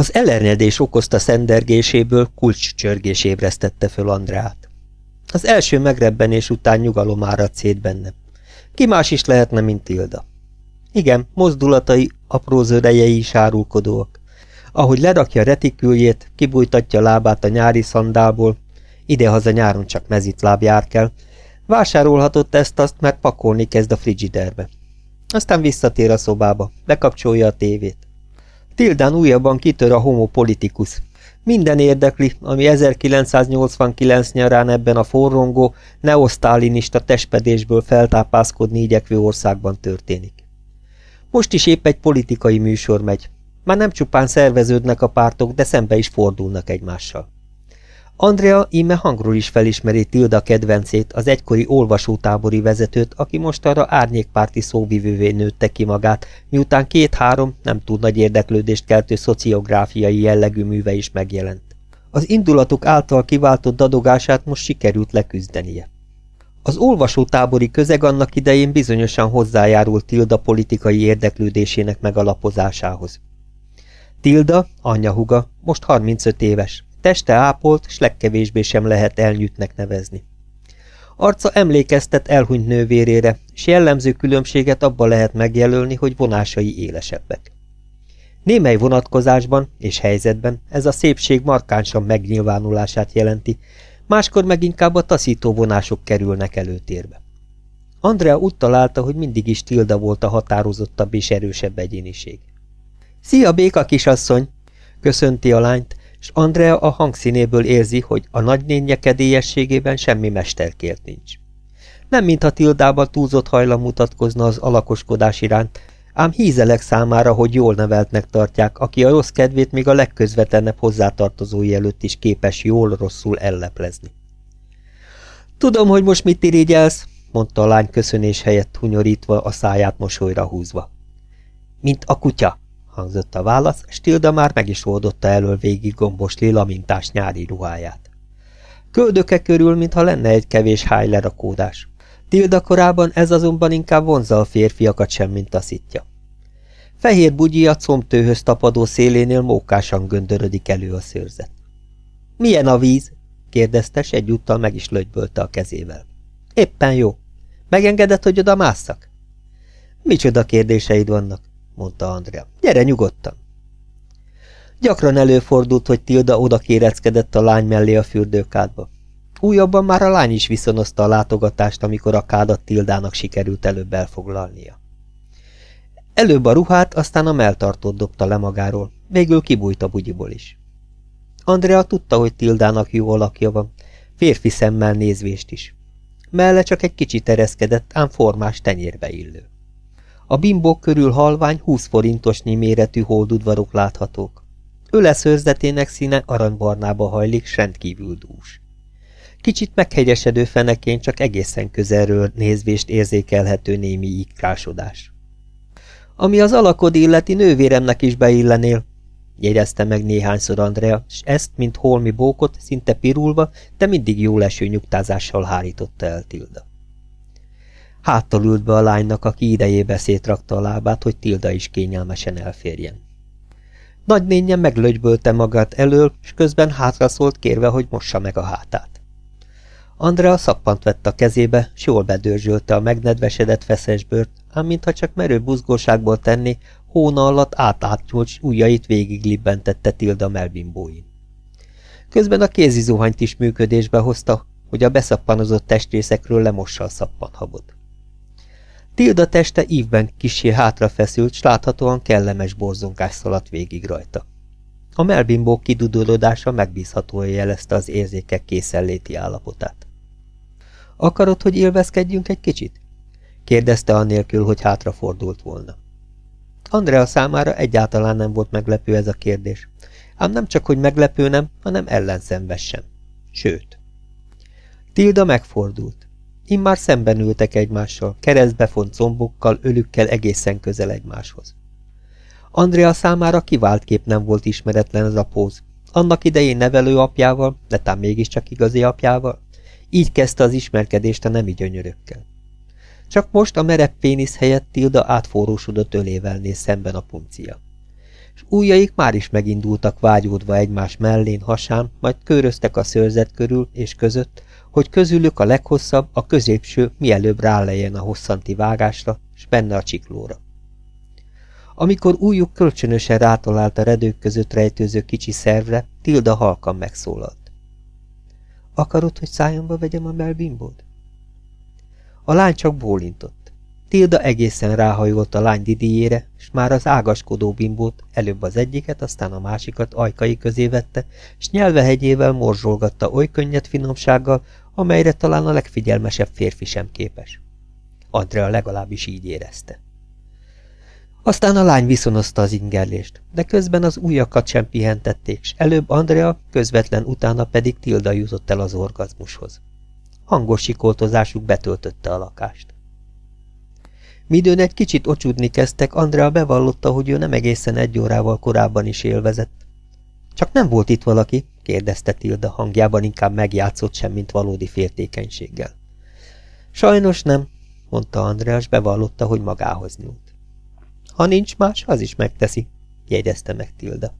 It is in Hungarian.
Az elernyedés okozta szendergéséből kulcscsörgés ébresztette föl Andrát. Az első megrebbenés után nyugalom áradt szét benne. Ki más is lehetne, mint Tilda. Igen, mozdulatai, apró zörejei is árulkodóak. Ahogy lerakja retiküljét, kibújtatja lábát a nyári szandálból, idehaza nyáron csak mezitláb jár kell, vásárolhatott ezt-azt, mert pakolni kezd a frigiderbe. Aztán visszatér a szobába, bekapcsolja a tévét. Tildán újabban kitör a homo politikus. Minden érdekli, ami 1989 nyarán ebben a forrongó, neosztálinista testpedésből feltápászkodni igyekvő országban történik. Most is épp egy politikai műsor megy. Már nem csupán szerveződnek a pártok, de szembe is fordulnak egymással. Andrea íme hangról is felismeri Tilda kedvencét, az egykori olvasótábori vezetőt, aki mostanra árnyékpárti szóvivővé nőtte ki magát, miután két-három nem túl nagy érdeklődést keltő szociográfiai jellegű műve is megjelent. Az indulatok által kiváltott dadogását most sikerült leküzdenie. Az olvasótábori közeg annak idején bizonyosan hozzájárult Tilda politikai érdeklődésének megalapozásához. Tilda, anyja huga, most 35 éves, Teste ápolt, s legkevésbé sem lehet elnyűtnek nevezni. Arca emlékeztet elhunyt nővérére, s jellemző különbséget abba lehet megjelölni, hogy vonásai élesebbek. Némely vonatkozásban és helyzetben ez a szépség markánsan megnyilvánulását jelenti, máskor meg inkább a taszító vonások kerülnek előtérbe. Andrea úgy találta, hogy mindig is Tilda volt a határozottabb és erősebb egyéniség. – Szia, béka kisasszony! – köszönti a lányt, és Andrea a hangszínéből érzi, hogy a nagynénye kedélyességében semmi mesterkért nincs. Nem mintha Tildában túlzott hajlam mutatkozna az alakoskodás iránt, ám hízelek számára, hogy jól neveltnek tartják, aki a rossz kedvét még a legközvetlenebb hozzátartozói előtt is képes jól-rosszul elleplezni. Tudom, hogy most mit irigyelsz, mondta a lány köszönés helyett hunyorítva, a száját mosolyra húzva. Mint a kutya, hangzott a válasz, Stilda már meg is oldotta elől végig gombos lila mintás nyári ruháját. Köldöke körül, mintha lenne egy kevés háj lerakódás. Tilda korában ez azonban inkább vonza a férfiakat sem, mint taszítja. Fehér bugyi a combtőhöz tapadó szélénél mókásan göndörödik elő a szőrzet. – Milyen a víz? – kérdezte, s egyúttal meg is lögybölte a kezével. – Éppen jó. Megengedett, hogy oda másszak? – Micsoda kérdéseid vannak? Mondta Andrea. Gyere nyugodtan! Gyakran előfordult, hogy Tilda oda kéreckedett a lány mellé a fürdőkádba. Újabban már a lány is viszonozta a látogatást, amikor a kádat Tildának sikerült előbb elfoglalnia. Előbb a ruhát, aztán a melltartót dobta le magáról, végül kibújt a bugyiból is. Andrea tudta, hogy Tildának jó alakja van, férfi szemmel nézvést is. Melle csak egy kicsit ereszkedett, ám formás tenyérbe illő. A bimbók körül halvány, 20 forintosnyi méretű holdudvarok láthatók. Öleszőrzetének színe aranybarnába hajlik, rendkívül dús. Kicsit meghegyesedő fenekén csak egészen közelről nézvést érzékelhető némi ikrásodás. Ami az alakod illeti nővéremnek is beillenél, jegyezte meg néhányszor Andrea, s ezt, mint holmi bókot, szinte pirulva, de mindig jó leső nyugtázással hárította el Tilda. Háttal ült be a lánynak, aki idejébe szétrakta a lábát, hogy Tilda is kényelmesen elférjen. Nagynénye meglögybölte magát elől, és közben hátraszólt kérve, hogy mossa meg a hátát. Andrea szappant vett a kezébe, s jól bedörzsölte a megnedvesedett feszes bőrt, ám mintha csak merő buzgóságból tenni, hóna alatt átátnyúlt, s ujjait végig libbentette Tilda melbimbóin. Közben a kézizuhanyt is működésbe hozta, hogy a beszappanozott testrészekről lemossa a szappanhabot. Tilda teste ívben kisé hátrafeszült, s láthatóan kellemes borzongás szaladt végig rajta. A melbimbó kidudolodása megbízhatóan jelezte az érzékek készenléti állapotát. Akarod, hogy élvezkedjünk egy kicsit? kérdezte annélkül, hogy hátrafordult volna. Andrea számára egyáltalán nem volt meglepő ez a kérdés, ám nem csak, hogy meglepő nem, hanem ellenszenves sem. Sőt. Tilda megfordult. Immár szemben ültek egymással, keresztbefont zombokkal, ölükkel egészen közel egymáshoz. Andrea számára kivált kép nem volt ismeretlen ez a póz. Annak idején nevelő apjával, de tám mégiscsak igazi apjával. Így kezdte az ismerkedést a nemi gyönyörökkel. Csak most a merev pénisz helyett Tilda átforrósodott ölével néz szemben a puncia. és ujjaik már is megindultak vágyódva egymás mellén, hasán, majd köröztek a szőrzet körül és között, hogy közülük a leghosszabb, a középső mielőbb rálejjen a hosszanti vágásra, s benne a csiklóra. Amikor újjuk kölcsönösen rátalált a redők között rejtőző kicsi szervre, Tilda halkan megszólalt. Akarod, hogy szájomba vegyem a melbimbót? A lány csak bólintott. Tilda egészen ráhajolt a lány didiére, és már az ágaskodó bimbót előbb az egyiket, aztán a másikat ajkai közé vette, s nyelvehegyével morzsolgatta oly könnyed finomsággal, amelyre talán a legfigyelmesebb férfi sem képes. Andrea legalábbis így érezte. Aztán a lány viszonozta az ingerlést, de közben az ujjakat sem pihentették, s előbb Andrea, közvetlen utána pedig Tilda jutott el az orgazmushoz. Hangos sikoltozásuk betöltötte a lakást. Midőn egy kicsit ocsudni kezdtek, Andrea bevallotta, hogy ő nem egészen egy órával korábban is élvezett. Csak nem volt itt valaki? kérdezte Tilda hangjában inkább megjátszott sem, mint valódi féltékenységgel. Sajnos nem, mondta András, bevallotta, hogy magához nyúlt. Ha nincs más, az is megteszi, jegyezte meg Tilda.